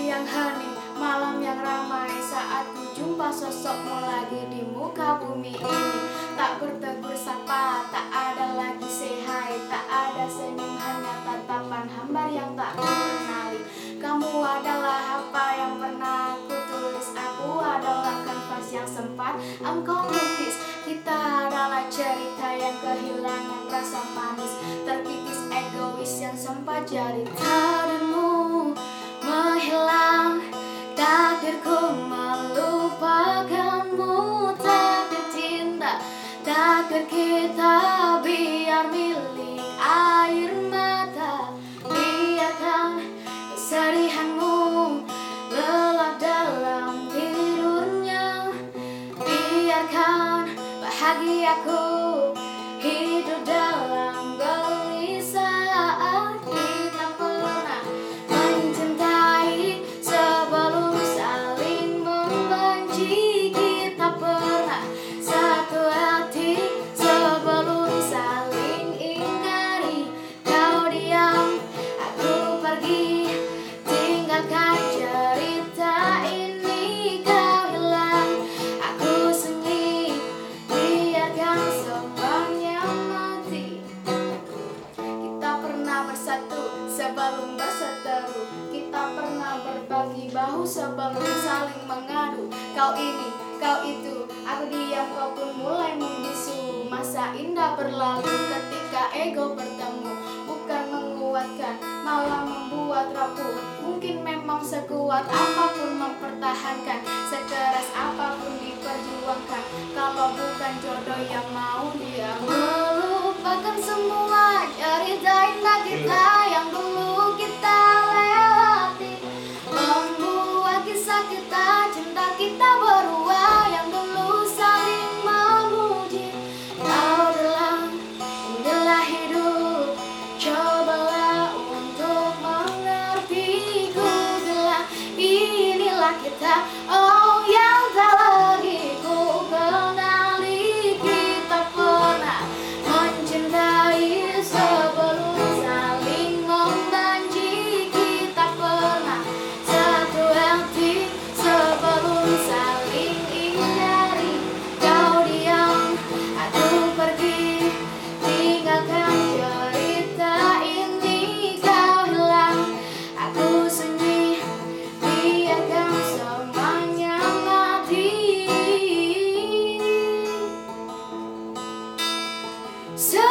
Hari yang hening, malam yang ramai. Saat ku jumpa sosokmu lagi di muka bumi ini. Tak bertegur sapa, tak ada lagi sehai Tak ada senyum, hanya tatapan hambar yang tak ku kenali Kamu adalah apa yang pernah aku tulis Aku adalah kanvas yang sempat engkau lukis. Kita adalah cerita yang kehilangan rasa manis Terkikis egois yang sempat jadi takdirmu Menghilang takdirku melupakanmu Takdir cinta, takdir kita biar milik air mata. Biarkan kesedihanmu lelap dalam tidurnya. Biarkan bahagiaku hidup dalam bersatu sebelum berseteru Kita pernah berbagi bahu sebelum saling mengadu. Kau ini, kau itu, aku diam kau pun mulai membisu. Masa indah berlalu ketika ego bertemu. Bukan menguatkan, malah membuat rapuh. Mungkin memang sekuat apa pun mempertahankan Sekeras apa pun diperjuangkan. Kalau bukan jodoh yang mau dia Melupakan semua kita yang dulu kita lewati. Membuat kisah kita, cinta kita berdua Yang dulu saling memuji. Kau bilang, inilah hidup. Cobalah untuk mengerti Ku inilah kita, oh So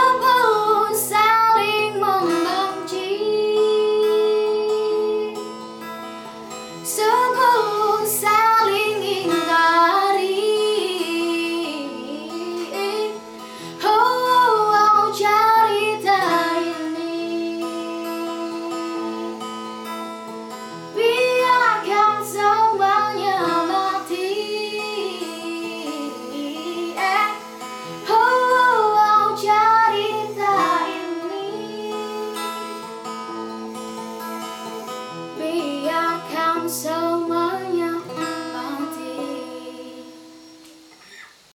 so much.